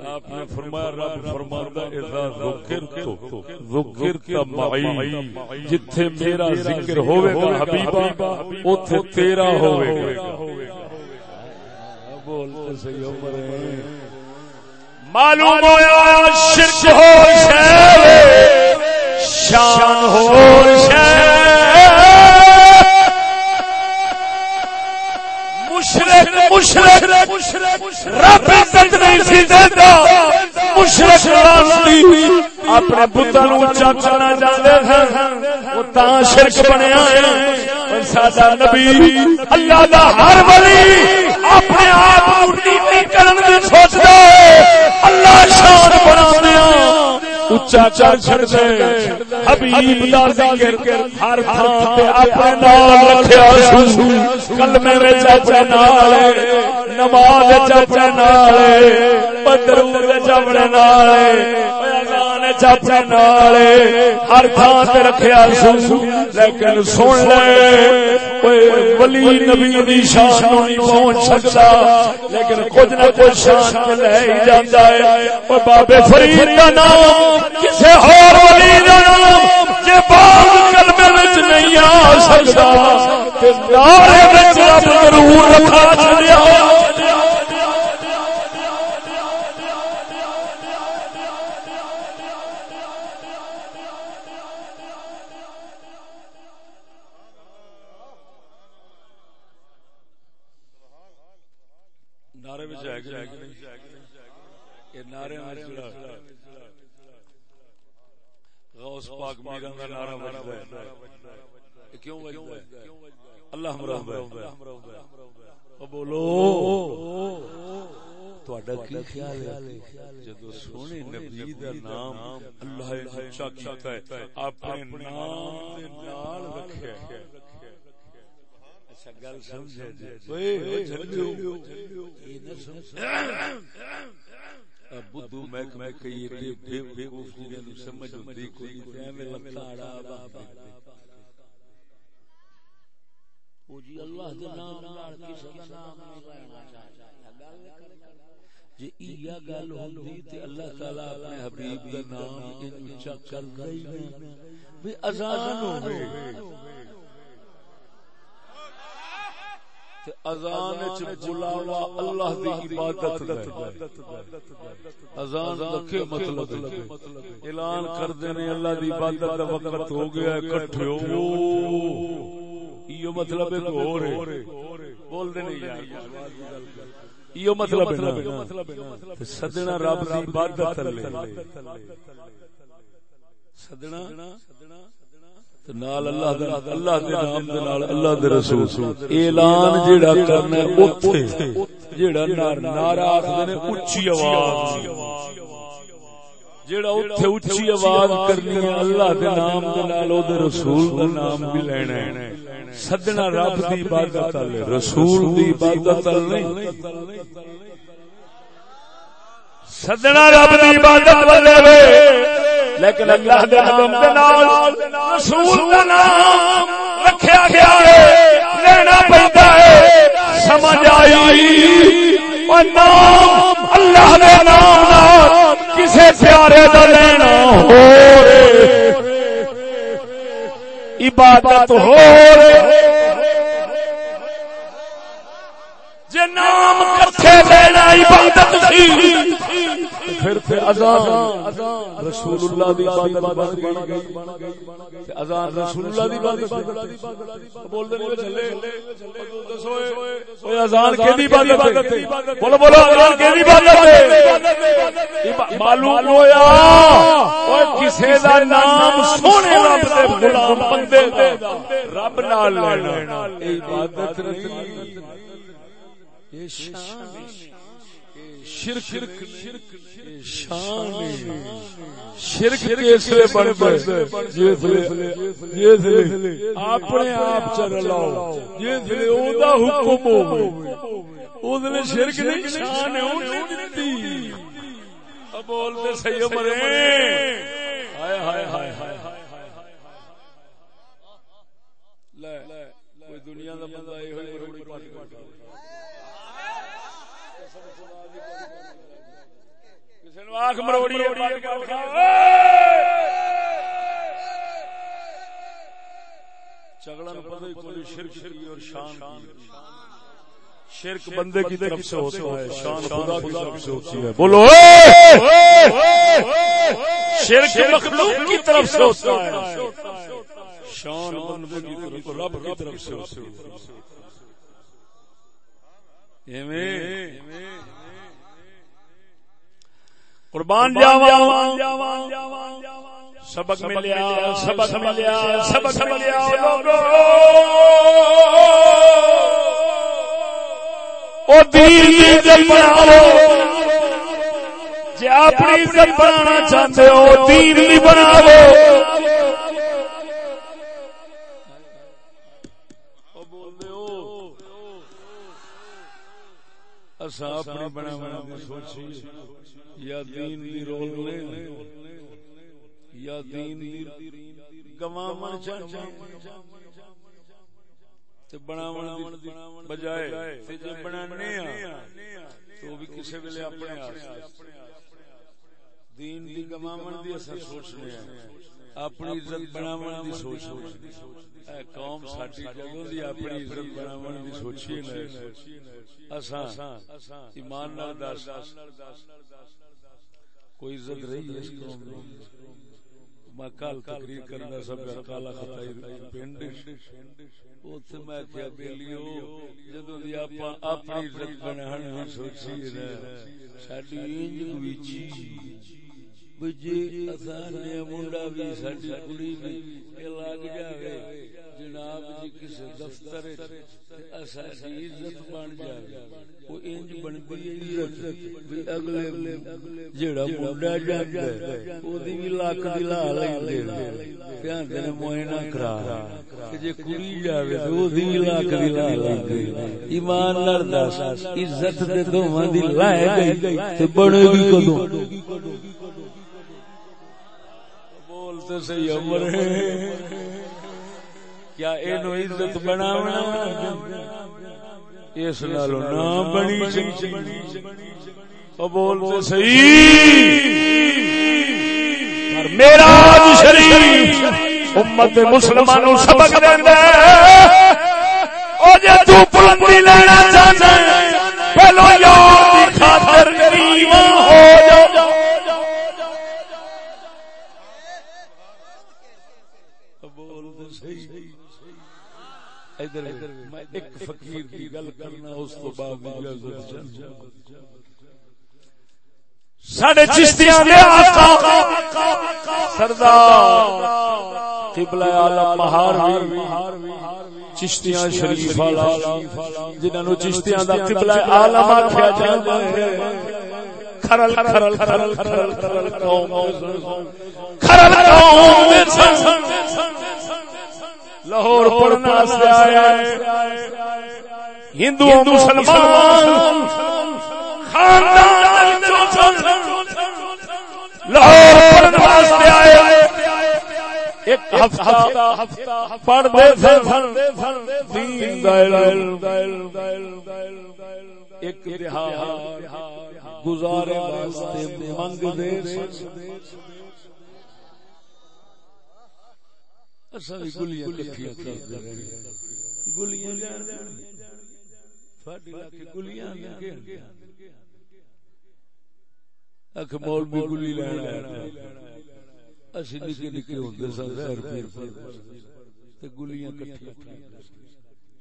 آپ نے فرمایا رب فرماندا اذا ذکرت ذکرت معی جتھے میرا ذکر ہوے گا حبیبا اوتھے تیرا ہوے گا بول صحیح عمر معلوم ہویا شرک ہو شے شان ہو مشرق مشرق، رب عزت نہیں سی دیتا۔ مشرق اپنے پتر اچا کرنا چاہتے ہیں۔ وہ تا شرک بنیا ہے۔ سادہ نبی، اللہ دا ہر ولی اپنے آپ کرنے سوچتا اللہ شان بنا دیا اچا چل چھڑ دے۔ حبیب دا ذکر ہر تھان تے اپنے نال رکھیا سو۔ کلمے وچ اپنے نال نماز وچ اپنے نال بدرود وچ اپنے نال اپنے نال ہر تھان تے رکھیا سو، لیکن سن لے ولی نبی دی شان نہیں پہنچ سکتا، لیکن کچھ نہ کچھ شان لے ہی جاندا ہے۔ او بابے فرید دا نام کسی اور ولی نام، جے باغ کلمے وچ نہیں آ سکتا۔ تے نارے وچ رب ضرور رکھا چھڈیا۔ نعرے غوث پاک میرا دا نعرہ بجدا ہے۔ کیوں بجدا ہے؟ اللہ مرحبا بولو تہاڈا کی خیال ہے؟ جدو سونے نبی دا نام اللہ نے اچھا کیتا ہے، اپنے نام دے نال رکھیا ہے۔ اچھا گل سمجھے جی نہ بدھو بے بے بے سمجھ کوئی میں لکھاڑا او جی اللہ دے نام نال کسے دا نام نہیں لینا چاہیے جی گل ہوندی تے اللہ تعالی اپنے حبیب دا نام ان چک کر رہی ہے بھی اذان ہوے اذان وچ بلاوا اللہ دی عبادت اذان دا کی مطلب اعلان کر دینے اللہ دی عبادت دا وقت ہو گیا اکٹھے ہو یہ مطلب ایک ہے۔ بول دے نہیں یار۔ یہ مطلب ہے۔ سدنا رب دی عبادت سدنا؟ نال اللہ دے اللہ دے نام دے نال اللہ دے رسول اعلان جیڑا کرنا ہے اوتھے جیڑا نار نارا آکھدے نے اونچی آواز۔ جیڑا اوتھے اونچی آواز کرنی ہے اللہ دے نام دے نال او دے رسول دا نام بھی لینا ہے۔ رب دی عبادت ال رسول دی عبادت ال نہیں۔ سدنا رب دی عبادت ول لیکن اللہ دے نام دے نال رسول دا نام رکھیا گیا ہے لینا پڑتا ہے سمجھ آئی۔ اور نام اللہ دے نام نال کسے پیارے دا لینا ہو عبادت ہو جے نام کرتے لینا عبادت سی پھر پھر اذان رسول اللہ دی عبادت بن گئی، تے اذان رسول اللہ دی عبادت بول دے نہیں چلے۔ دسو اوے اذان کیدی عبادت ہے؟ بولو بولو، اذان کیدی عبادت ہے؟ معلوم ہویا۔ اوے کسے دا نام سونے رب دے غلام بندے رب نال لینا۔ اے عبادت نہیں اے شان شرک شرک۔ شان شرک بن جسلے اپنے آپ چل لاؤ۔ جسلے او دا حکم او شرک نہیں شان ہے بولتے صحیح مرے۔ ہائے ہائے ہائے ہائے لے کوئی دنیا دا بندہ اے ہوئی پاٹ آخ مروڑی چگڑا شرک اور شان شرک بندے کی طرف سے ہوتا ہے، شان خدا کی طرف سے ہوتی ہے۔ بولو شرک مخلوق کی طرف سے ہوتا ہے۔ شان بندے کی طرف رب کی طرف سے ہوتی ہے۔ قربان جاوا سبق ملیا سبق ملیا سبق ملیا او دین بناؤ۔ جی اپنی عزت بنانا چاہتے ہو دین بھی بناو اپنی بنا بنا سوچی یا دین دی رول لے یا دین دی گواون چاہے تے بناون دی بجائے تے جے بنانے ہاں تو بھی کسے ویلے اپنے دین دی گواون دی سوچنے اپنی عزت بناون دی سوچ اے قوم ساڈی جدوں دی اپنی عزت بناون دی سوچی نہ اساں ایمان نال دس۔ کوئی عزت رہی اس قوم میں میں کل تقریر کرنا سب کالا خطائی پنڈ اوتھے میں کیا بیلیو جدوں دی اپنی عزت سوچی انج بجے اثر منڈا بھی کڑی بھی لگ جناب جی کسی دفتر عزت بن جائے وہ انج بنتی عزت اگلے جڑا منڈا جاتا بھی لاکھ دلا لے موئنا کرا جی کڑی جائے تو بھی لاکھ دلا لے ایمان دس عزت دونوں لائے گئی بڑے بھی کدو بولتے صحیح عمر ہے۔ کیا اینو عزت بناونا؟ اس نالو نہ بنی چنگی۔ او بول تو صحیح۔ میرا شریف امت مسلمانوں سبق دیندا ہے۔ او جے تو بلندی لینا چاہندا پہلو یار ایک فقیر کی گل کرنا، اس تو بعد ساڈے چشتیاں دے آقا، سردار، قبلہ عالم چشتیاں شریف والا جنہاں نو چشتیاں دا قبلہ عالم آکھیا جاندا ہے۔ کھرل کھرل کھرل کھرل قوم کھرل قوم لاہور پڑھنے آیا ہندو مسلمان۔ لاہور پڑھنے آیا ایک ہفتہ پڑھ دے ایک گزارے منگ دے گلیاں مول بھی گلی لینا اسی نکے نکے ہوتے سن زہر پیر تے گلیاں کٹھی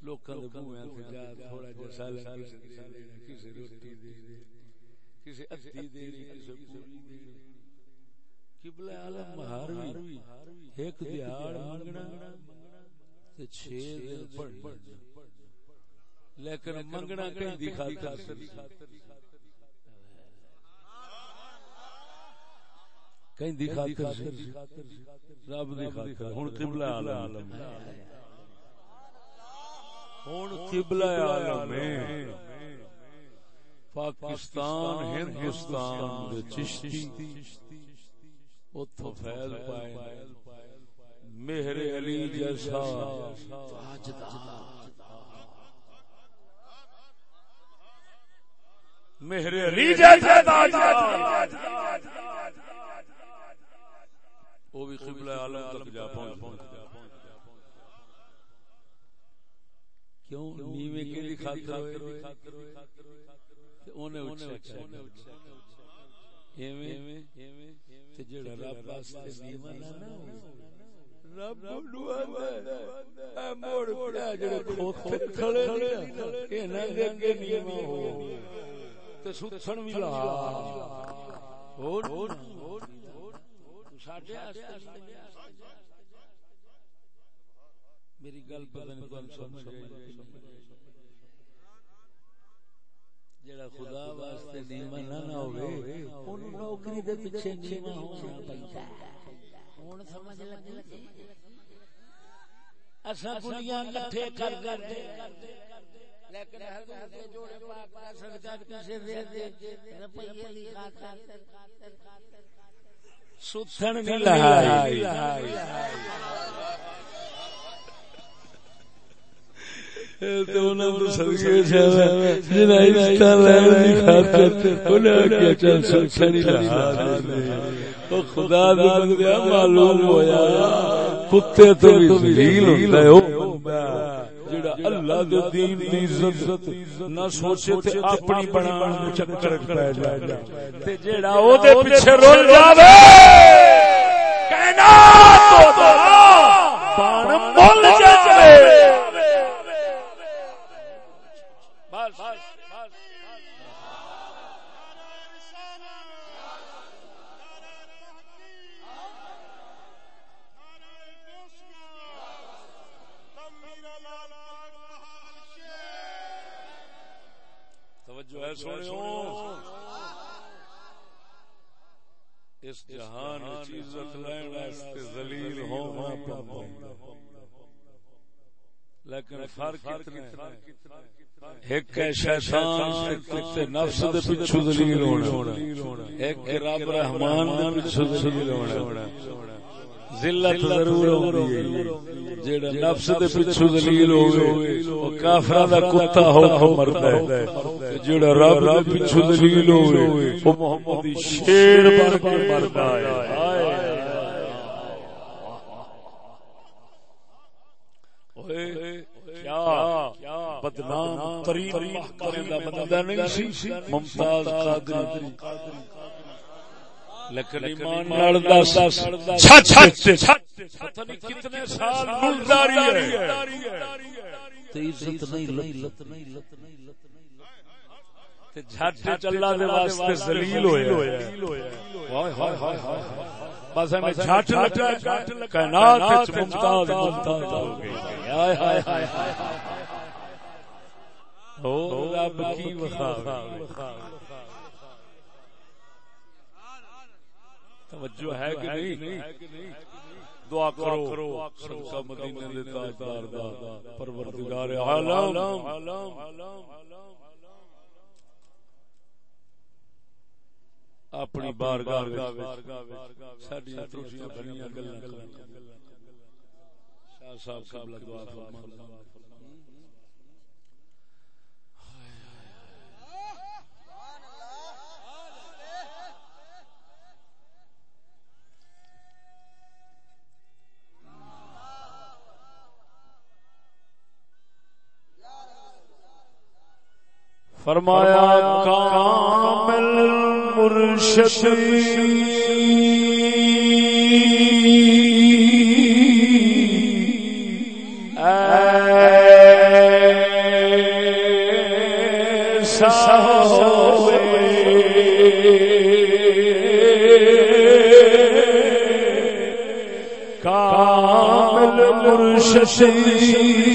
لوکاں دے منہ تے جا تھوڑا جا سال کسی روٹی دے کسی اتی دے کسی پوری دے قبلہ عالم مہاروی ایک منگنا تے دن پڑھنا لیکن منگنا کہیں خاطر۔ کہیں خاطر۔ رب دی خاطر۔ ہن قبلہ عالم۔ ہن قبلہ عالم۔ ہے پاکستان ہندوستان چشتی۔ اتو فیض پائے مہر علی جیسا مہر علی جیسا وہ بھی قبلہ عالم تک جا پہنچ کیوں؟ نیوے کے لیے خاطر ہوئے؟ انہیں اچھا ایویں؟ تے جڑا رب واسطے نیواں نہ ہو۔ رب اے موڑ پیا جڑے کھوتے کھڑے انہاں دے اگے نیواں ہو۔ تے سوتھن وی لا۔ ہور ساڈے میری گل پتہ نہیں تانوں سمجھ جڑا خدا واسطے نیواں نہ ہوے اونوں نوکری دے پیچھے نیواں ہونا پیندا ہن سمجھ لگی؟ اسا گلیاں کٹھے کر کر دے۔ لیکن حضور کے جوڑے پاک کا صدقہ کسے دے دے۔ روپیے دی خاطر۔ سوتھن نہیں لہائی۔ خدا معلوم ہوا کتے تو اللہ دے دین دی عزت نہ سوچے تے اپنی بنان دے چکر پے جائے۔ تے جیڑا او دے پیچھے رول جاوے۔ کائنات تو بان مول جاوے توجہ ہے سونے اس جہان عزت لین واسطے ذلیل ہونا پڑتا لیکن فرق اتنا ایک ہے شیطان تے نفس دے پیچھے ذلیل ہونا ایک رب رحمان دے پیچھے ذلیل ہونا ذلت ضرور ہوندی ہے جیڑا نفس دے پیچھے ذلیل ہوے او کافراں دا کتا ہو کے مردا ہے جیڑا رب دے پیچھے ذلیل ہوے او محمد دی شیر بن کے مردا ہے بدنام ترین محکمے دا بندہ نہیں سی ممتاز قادری لیکن ایمان نال دس چھت چھت چھت پتہ نہیں کتنے سال ملداری ہے۔ تے عزت نہیں لت نہیں لت نہیں لت نہیں تے جھٹ چلا دے واسطے ذلیل ہویا ہائے ہائے ہائے ہائے بس میں جھٹ لگا کائنات وچ ممتاز ممتاز ہو گئی۔ ہائے ہائے ہائے او رب کی وفا۔ توجہ ہے کہ نہیں دعا کرو صدقہ مدینے دے تاجدار دا پروردگار عالم اپنی بارگاہ وچ ساڈیاں ترٹیاں بھریاں گلاں شاہ صاحب قبلہ دعا فرمائیں فرمایا کامل مرشد. کامل مرشد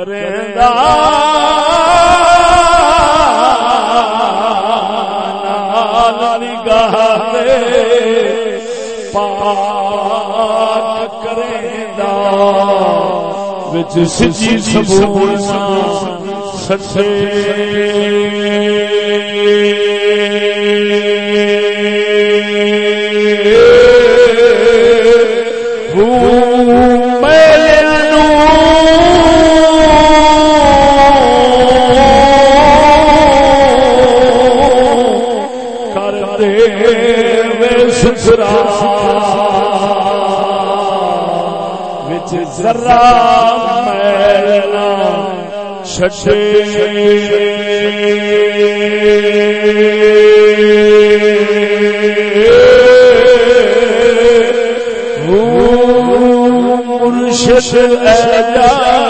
وانگو گا سچی سبونا سچے۔ سرا وچ ذرا مینا چھڑے مرشد ادا